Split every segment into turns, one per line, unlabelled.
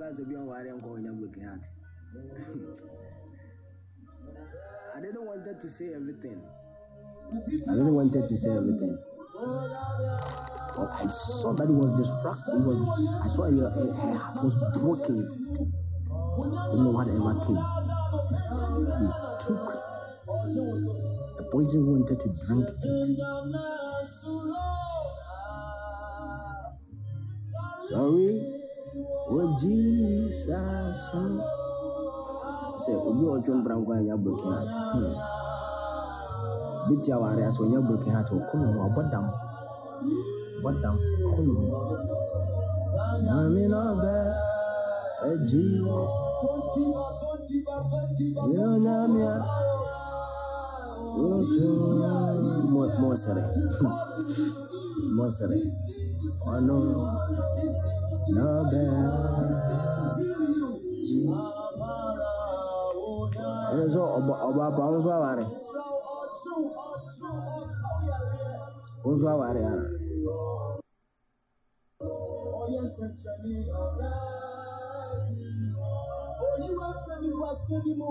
guys will be on wire and going looking at. I didn't wanted to say everything. I didn't wanted to say everything. But I saw that he was distracted. He was, I saw her, her, her heart was broken. Don't know whatever came. He took the poison wanted to drink it. Sorry, oh Jesus. Say, obi ọjọ mbra nkwa anya broken heart. Hmm. Bi ti aware asọ nya broken heart okunu ho abọdam. Abọdam okunu ho. Nyame na ọbẹ ẹji wo. Yẹ nyame a. Otu mo mo sere. lábẹ́ ẹni sọ ọba apá ń sọ àwárí ń sọ àwárí ara. Oyiwe fẹ́mi wá sí ni mo.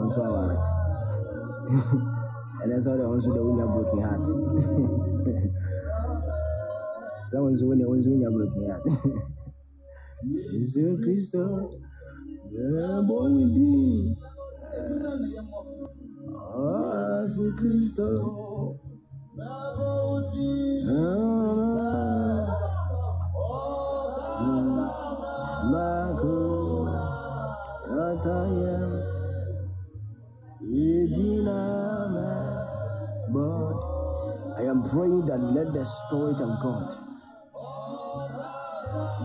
Onso awara. Ẹlẹ́sọ̀rọ̀ onso de wunya broken heart. Sọ ọhún sọ wunya ọhún sọ wunya broken heart. Yesu Kristo, ẹ̀bọ̀ wìdí. Yesu Kristo. Ah, ah, ah. Mako, Atayem, Yediname, but I am praying that let the Spirit of God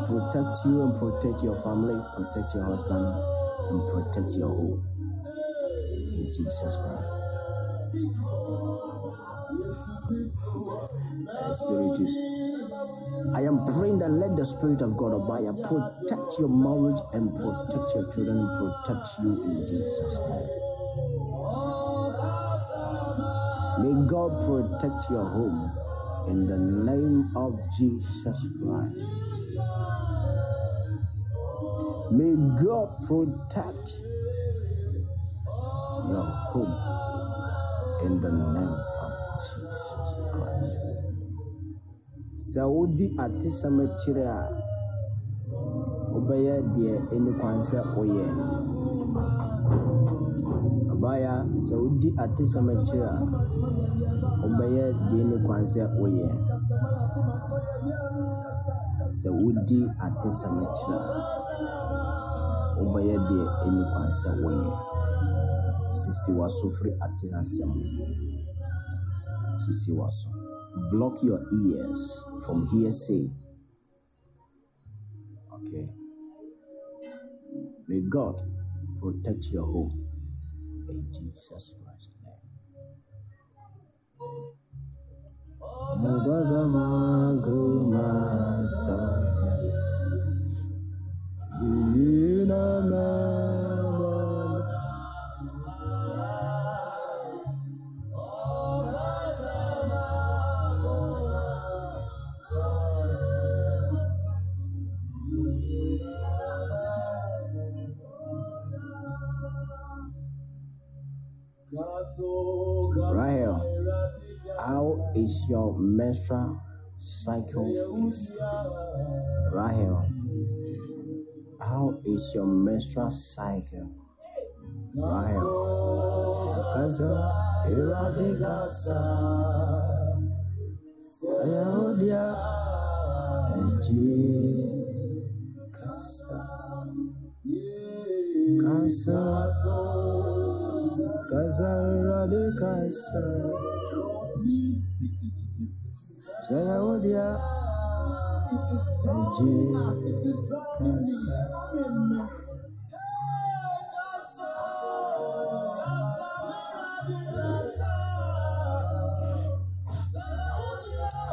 protect you and protect your family, protect your husband, and protect your home. In Jesus Christ. Spiritus. I am praying that let the Spirit of God abide protect your marriage and protect your children and protect you in Jesus' name. May God protect your home in the name of Jesus Christ. May God protect your home in the name of Jesus Christ. Sɛ wodi atesɛm akyire a wobɛyɛ deɛ ɛni kwan sɛ woyɛ. Ɔbaaya, sɛ wodi atesɛm akyire a wobɛyɛ deɛ ɛni kwan sɛ wobɛyɛ deɛ ɛni kwan sɛ woyɛ. Sisi w'aso firi atesɛm. Sisi w'aso. Block your ears from hearsay. Okay. May God protect your home in Jesus Christ's name. Menstrual cycle? Is Rahel, how is your menstrual cycle? Rahel, Kaza, Eradicasa, Sayaodia, Eji, Kasa, Kasa, Kasa, Eradicasa,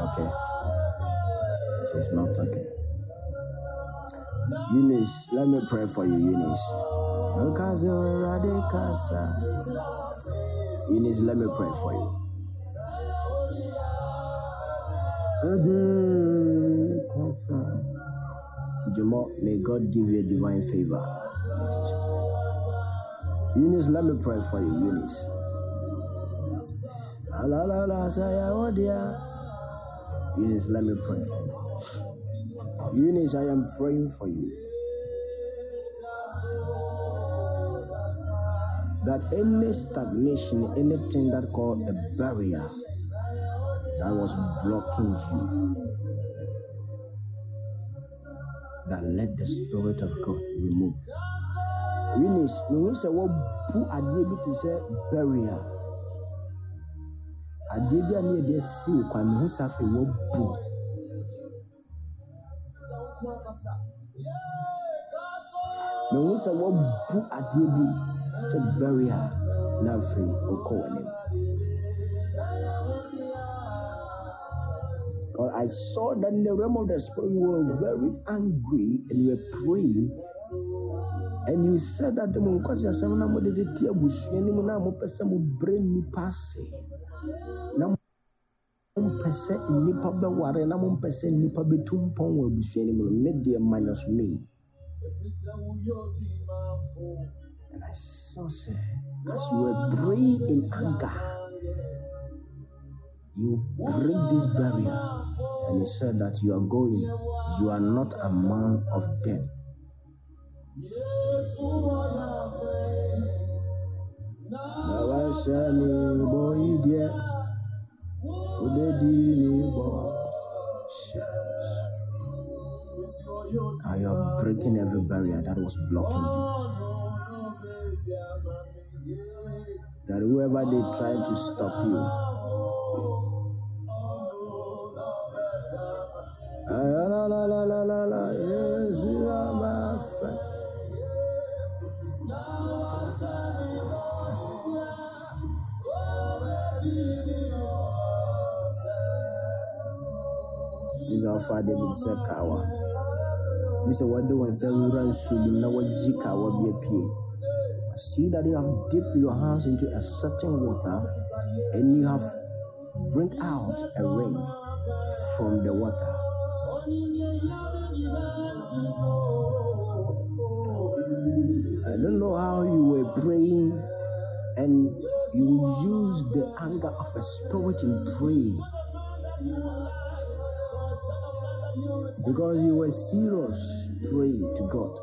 Okay, she's not talking. Eunice, let me pray for you, Eunice. Eunice, let me pray for you. Jamo, may God give you a divine favor. Eunice, let me pray for you, Eunice. Oh, Eunice, let me pray for you. Eunice, I am praying for you. That any stagnation, anything that called a barrier that was blocking you, that let the Spirit of God remove. You say what pu adeɛ bi te sɛ barrier. Adeɛ bi a ne yɛde asi wo kwan mehu sɛ afei wabu. Mehu sɛ wabu adeɛ bi sɛ barrier na afei wokɔ w'anim. God, I saw that in the realm of the spirit you were very angry and you were praying. And you said that the monkwasi asɛm na mode tete abusua no mu na mopɛ sɛ mobrɛ nnipa ase na mompɛ sɛ nnipa bɛware na mompɛ sɛ nnipa bɛtu mpɔn wɔ abusua no mu no me deɛ minus me. And I saw say as you were praying in anger you break this barrier and he said that you are going you are not a man of them Now you're breaking every barrier that was blocking you. That whoever they try to stop you, Father kawa. We say what do one say we run sulim na waji kawa be pie. See that you have dipped your hands into a certain water and you have bring out a ring from the water. I don't know how you were praying and you used the anger of a spirit in praying because you were serious praying to God.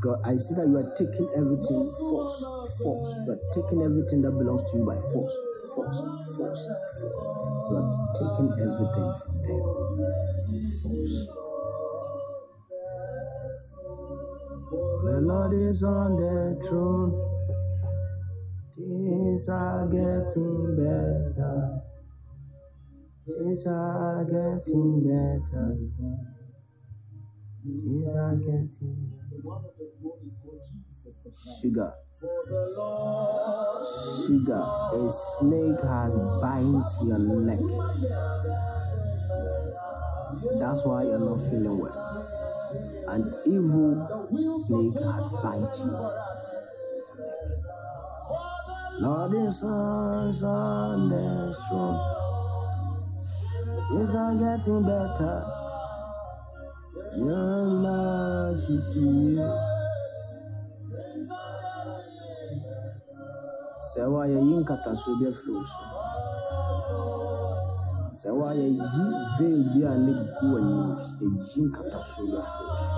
God, I see that you are taking everything force, force. You are taking everything that belongs to you by force, force, force, force. You are taking everything from them, force. The Lord is on the throne. Things are getting better. Things are getting better. Things are getting better. Sugar. Sugar. A snake has bite your neck. That's why you're not feeling well. An evil snake has bite you. Lord is on the throne. Things are getting better. Your mercy, see. Sɛ woayɛyi nkatasoɔ bi. Sɛ woayɛyi veil bi a ne gu w'anim, ɛyi nkatasoɔ bi afiri so.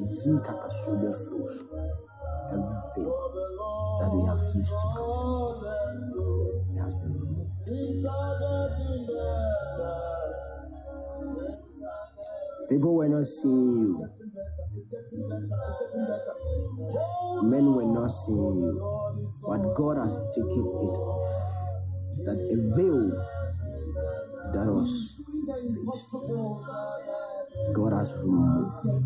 Ɛyi nkatasoɔ bi afiri so. Every veil that they have used to cover has been removed. People were not seeing you. Men were not seeing you. But God has taken it off. That a veil that was God has removed it.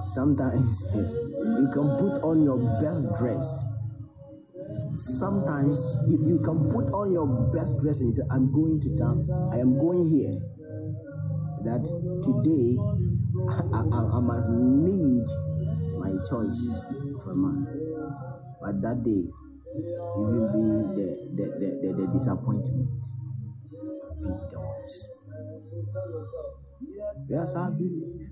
Sometimes you can put on your best dress sometimes you, you can put on your best dress and say, I'm going to town, I am going here. That today I, I, I must meet my choice of a man. But that day, even be the, the, the, the, the disappointment, be the worst. Yes, I believe.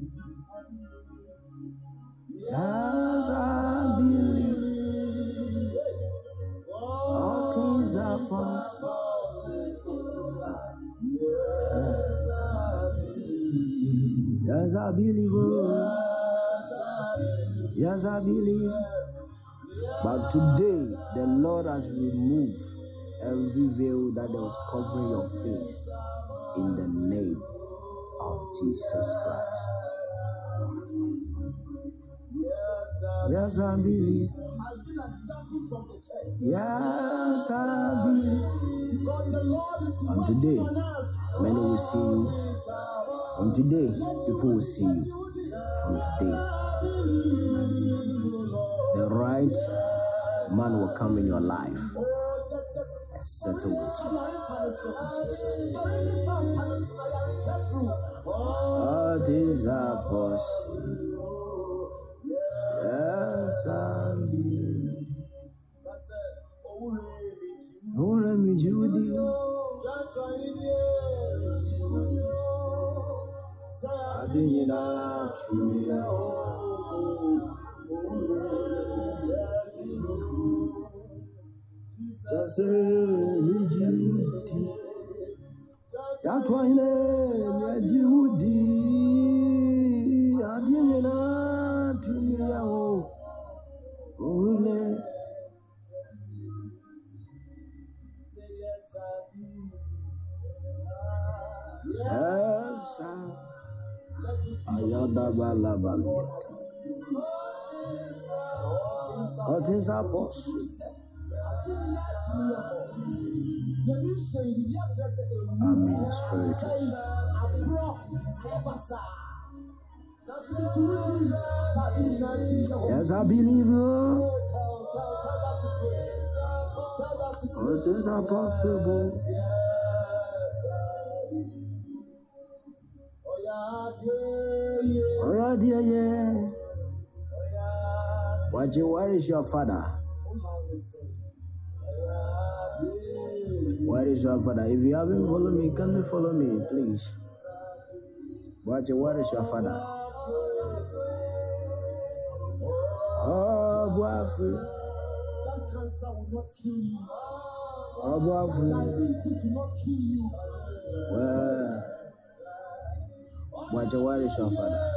Yes, I believe. All things are possible. Ah. Yes, I believe. Yes, I believe. But today, the Lord has removed every veil that was covering your face in the name of Jesus Christ. Yes, I believe. Yes, I believe. And today, many will see you. From today, people will see you. From today, the right man will come in your life and settle with you. In Jesus' name. All things are possible. Yes, I believe. Ora mi Judy. Adina tuya. Jase mi Judy. Yatwaine mi Judy. Adina. Ule. Yes, I. Ayada bala baliata. All things. Amen. Spiritus. Yes, I believe you. All things are Oh, dear, yeah. Waji, where is your father? Where is your father? If you haven't followed me, can you follow me, please? Waji, where is your father? Oh, Buafu. Oh, Buafu. Well, Father?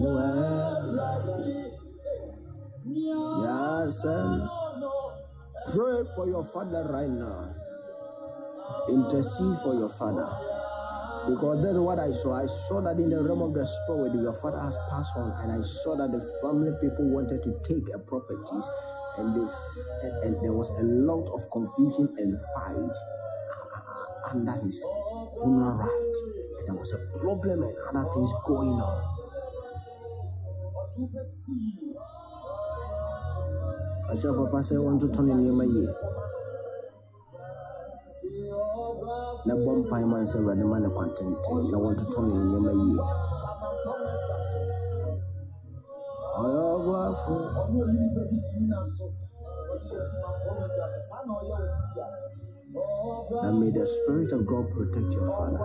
Well, yes, and pray for your father right now. Intercede for your father. Because that's what I saw. I saw that in the realm of the spirit, your father has passed on, and I saw that the family people wanted to take a properties, and this and, and there was a lot of confusion and fight under his funeral right. There was a problem and other things going on. Akyɛ papa sɛ wɔntoto ne nneɛma yie na bɔ mpae ma sɛ awurade ma ne kwantenten na wɔntoto ne nneɛma yie ɔyɛ ɔboafo that may the spirit of God protect your father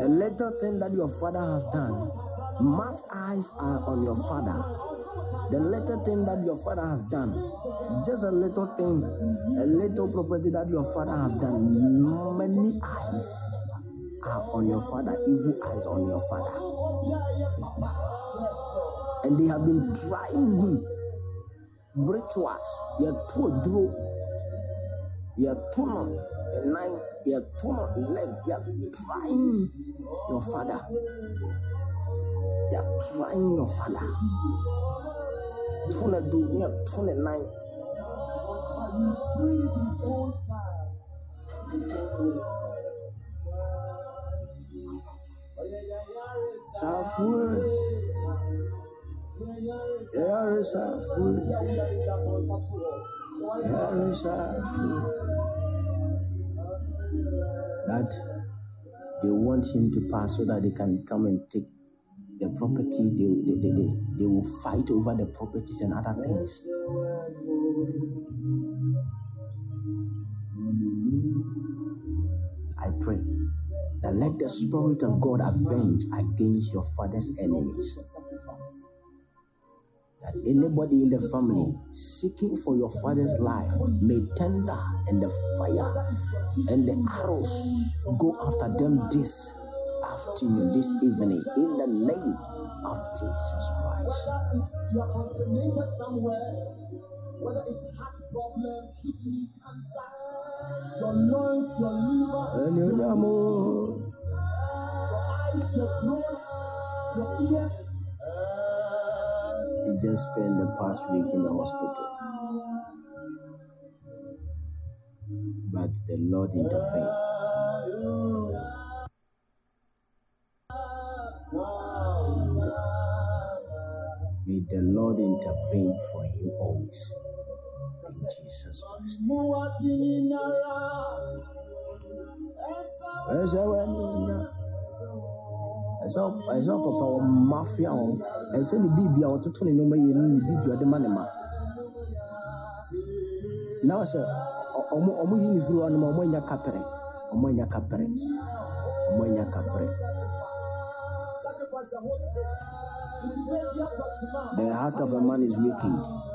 A little thing that your father has done, much eyes are on your father. The little thing that your father has done, just a little thing, a little property that your father has done, many eyes are on your father, evil eyes on your father. And they have been trying him. Rituals, yɛto aduro, yɛto no nan, yɛto no leg, yɛ trying your father. You're trying your father. To ne do, yɛto ne nan. Safur. Yare Safur. Yare Safur. That they want him to pass so that they can come and take the property. They, they, they, they, they will fight over the properties and other things. I pray that let the Spirit of God avenge against your father's enemies. That anybody in the family seeking for your father's life may tender and the fire and the arrows go after them this afternoon, this evening, in the name of Jesus Christ. Whether it's heart problem, kidney cancer, your lungs, your liver, oh. your eyes, your throat, your ear. He just spent the past week in the hospital. But the Lord intervened. May the Lord intervene for him always. Jesus Christ. ɛsɛ ɛsɛ oh, papa wɔ mafia wɔn ɛsɛ ne biribi a wɔtoto ne nneɛma yie no ne biribi a ɔde ma. Ne ma na ɔsɛ ɔmo ɔmo yi ne firi hɔ nom ɔmo anya kapere ɔmo anya kapere ɔmo anya kapere the heart of a man is wicked.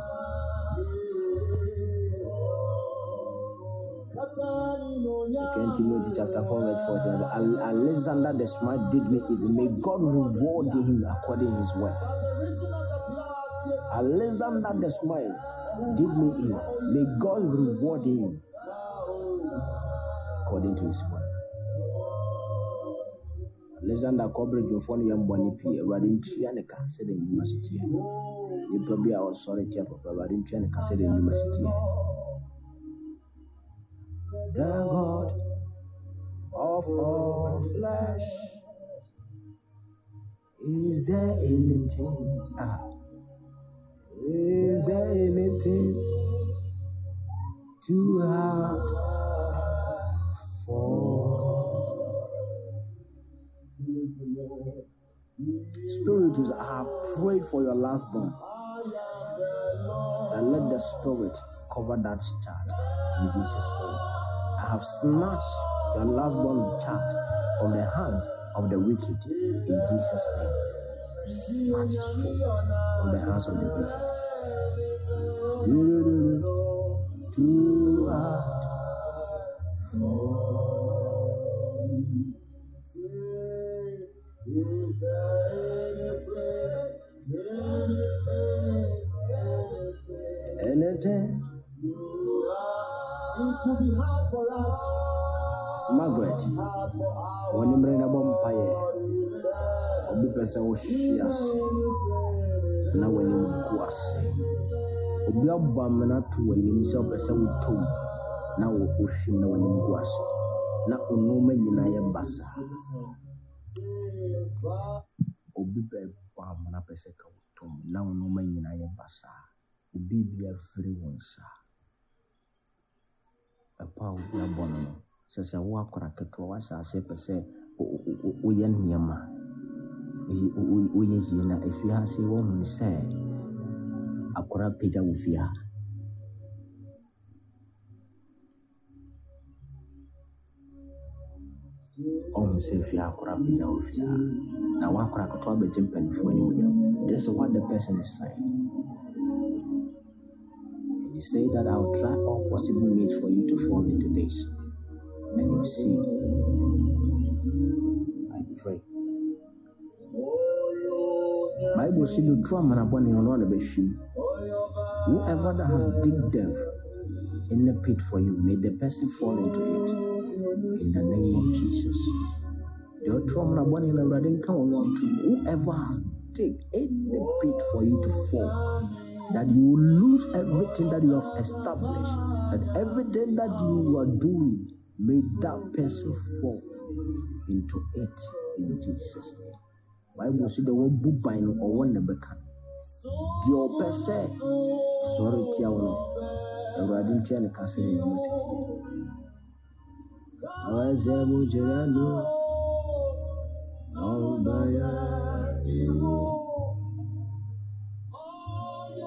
Second Timothy chapter 4, verse 14. Alexander the smart did me evil. May God reward him according to his work. Alexander the smart did me evil. May God reward him according to his work. Alexander kɔbere dwomfoɔ no yɛ mbɔne pii awurade ntua ne ka sɛdeɛ nnwuma si teɛ nnipa bi a ɔsɔre tia papa awurade the God of all flesh. Is there anything? Ah, is there anything too hard for? Spiritus, I have prayed for your last born. And let the Spirit cover that child in Jesus' name. I have snatched your last born child from the hands of the wicked in Jesus' name. Snatch his soul from the hands of the wicked. Anything Margaret, wɔn mmerɛ na bɔ mpaeɛ. Obi sɛ wohye ase na w'anim gu ase. Obi abɔ amena to w'anim sɛ ɔpɛ sɛ wotɔ na wohwe mu na w'anim gu ase. Na nneɛma nyinaa yɛ. Obi bɛbɔ amena pɛ sɛ ka wotɔ na nneɛma nyinaa yɛ. Obi bi afiri wo nsa. Ɛpɔ a no no sɛ sɛ wo akɔra ketewa wahyɛ ase pɛ sɛ wo- wo- wo- woyɛ nneɛma. Woyɛ yie na afie ha se sɛ akɔra pagya wo fie ha. Ɔhu sɛ fie akɔra pagya wo fie ha. Na woakɔra ketewa bɛgye mpanimfoɔ animuonyam this is what the person is saying He said that I'll try all possible means for you to fall into this. And you see, I pray. Bible the Whoever that has digged them in the pit for you, may the person fall into it. In the name of Jesus. Whoever has digged in the pit for you to fall, that you will lose everything that you have established, that everything that you are doing May that person fall into it in Jesus' name. Bible said the word buban no ɔwɔ ne bɛka no. Deɛ ɔpɛ sɛ sɔre tia wo no, Awurade ntua ne ka sɛ ne anim asi tie. Ɔsɛ mo gyina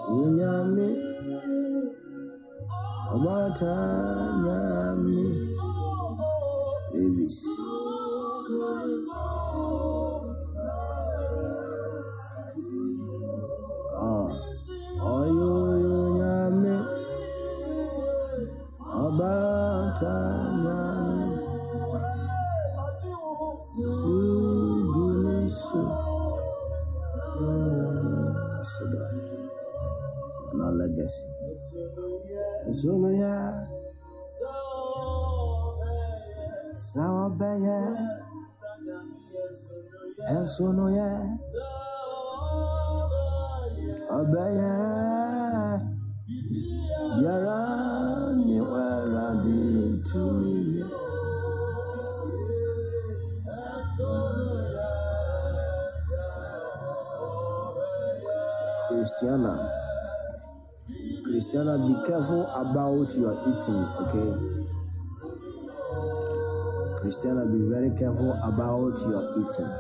ewu. Onyame, nyame, Davis. Sawa bɛyɛ, ɛsono yɛ, ɔbɛyɛ, biara ni wɛrade tumi yɛ. Christiana, Christiana, be careful about your eating, okay? Christiana, be very careful about your eating.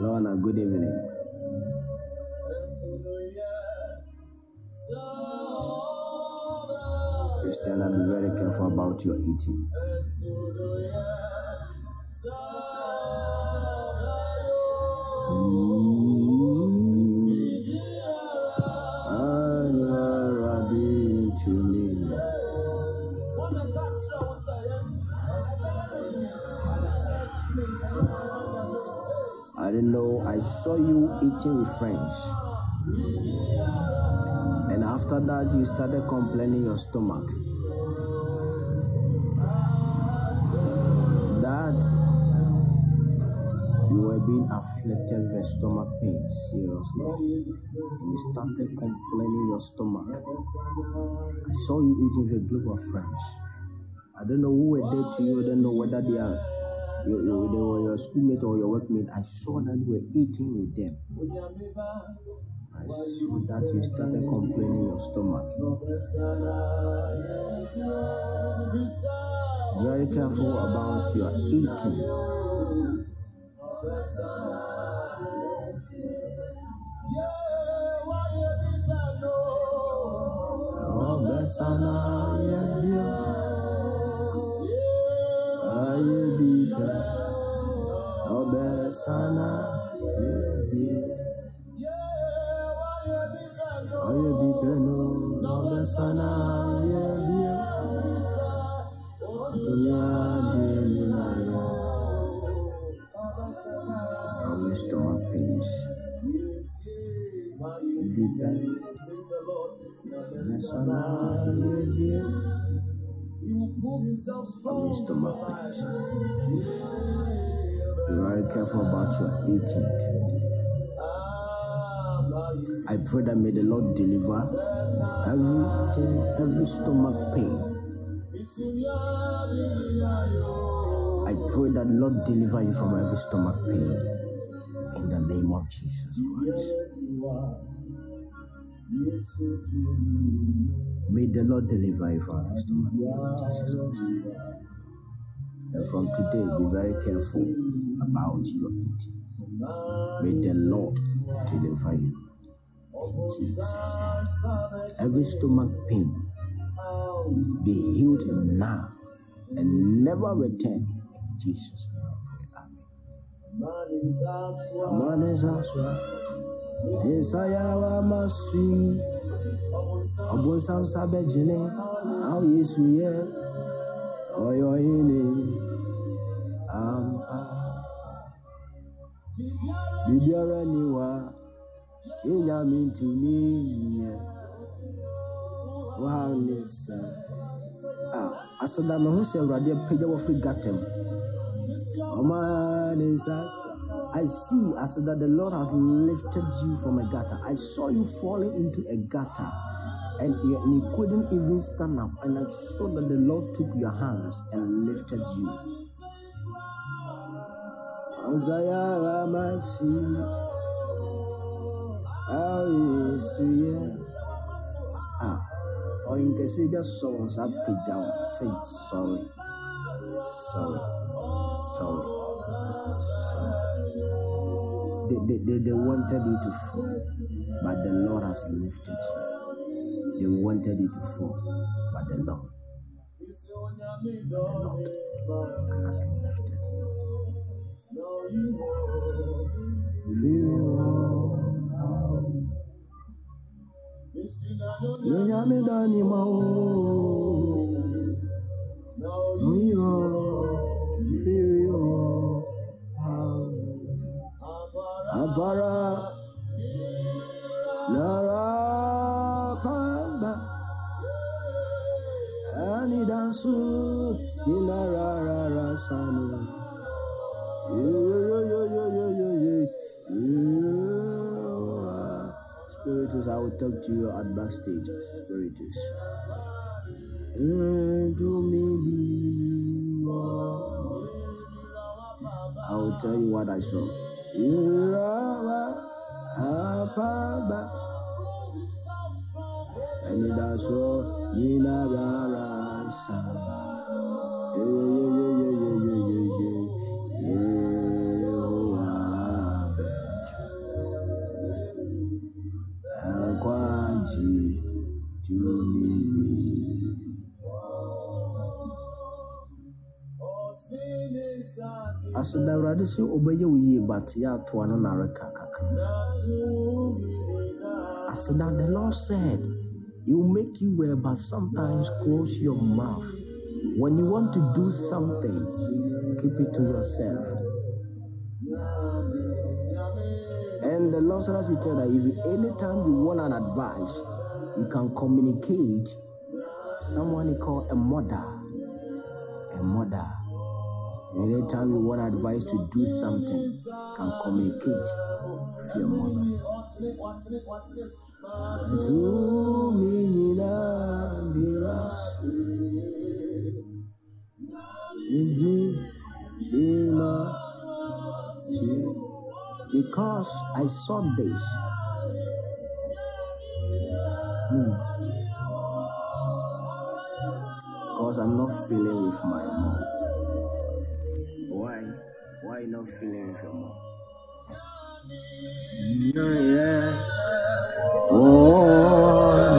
Lorna, good evening. Christiana, be very careful about your eating. Eating with friends. And after that, you started complaining your stomach. That you were being afflicted with stomach pain, seriously. And you started complaining your stomach. I saw you eating with a group of friends. I don't know who were there to you. I don't know whether they are you, you, they were your schoolmate or your workmate. I saw that you were eating with them. I saw that you started complaining your stomach. Very careful about your eating. Oh, Besana, yeah, Besana, yeah, yeah. Aye, bibe, no. Besana, yeah, yeah. Dunia, dunia, yeah. My stomach pains. Bibe. Besana, yeah, yeah. Oh, my stomach pains. Very careful about your eating. I pray that may the Lord deliver everything, every stomach pain. I pray that Lord deliver you from every stomach pain in the name of Jesus Christ. May the Lord deliver you from every stomach pain in Jesus Christ. And from today, be very careful about your eating. May the Lord deliver you in Jesus' name. Every stomach pain be healed now and never return in Jesus' name. Amen. Amanezaswa, Esayawa masui, Obonsam sabejine, Ao Yesu ye, Oyo ine, Ampa. Bibiara niwa, Inyami ntumi nye, Wow nisa. Ah, asada me ho sɛ Awurade apagya wɔfiri gata mu. Ɔma ne nsa. I see as that the Lord has lifted you from a gutter. I saw you falling into a gutter
and you, and you couldn't even stand up. And I saw that the Lord took your hands and lifted you. Isaiah Ramasi, Ah, or in case you just saw us up, say sorry, sorry, sorry, sorry. They, they, they, they wanted you to fall, but the Lord has lifted you. They wanted you to fall, but the Lord, the Lord has lifted you. Nyonyame sanu Spiritus, I will talk to you at backstage. Spiritus. Maybe I will tell you what I saw. And it aseda awurade sɛ ɔbɛyɛ wo yie but yɛ atoa no nareka kakra. Aseda the lord said he will make you well but sometimes close your mouth. When you want to do something keep it to yourself. And the lord said as we tell that if anytime you want an advice you can communicate. Someone he call a mother. A mother Anytime you want advice to do something, can communicate with your mother. Because I saw this. Hmm. Because I'm not feeling with my mom. Why? Why not feeling with your mom? Yeah. Oh,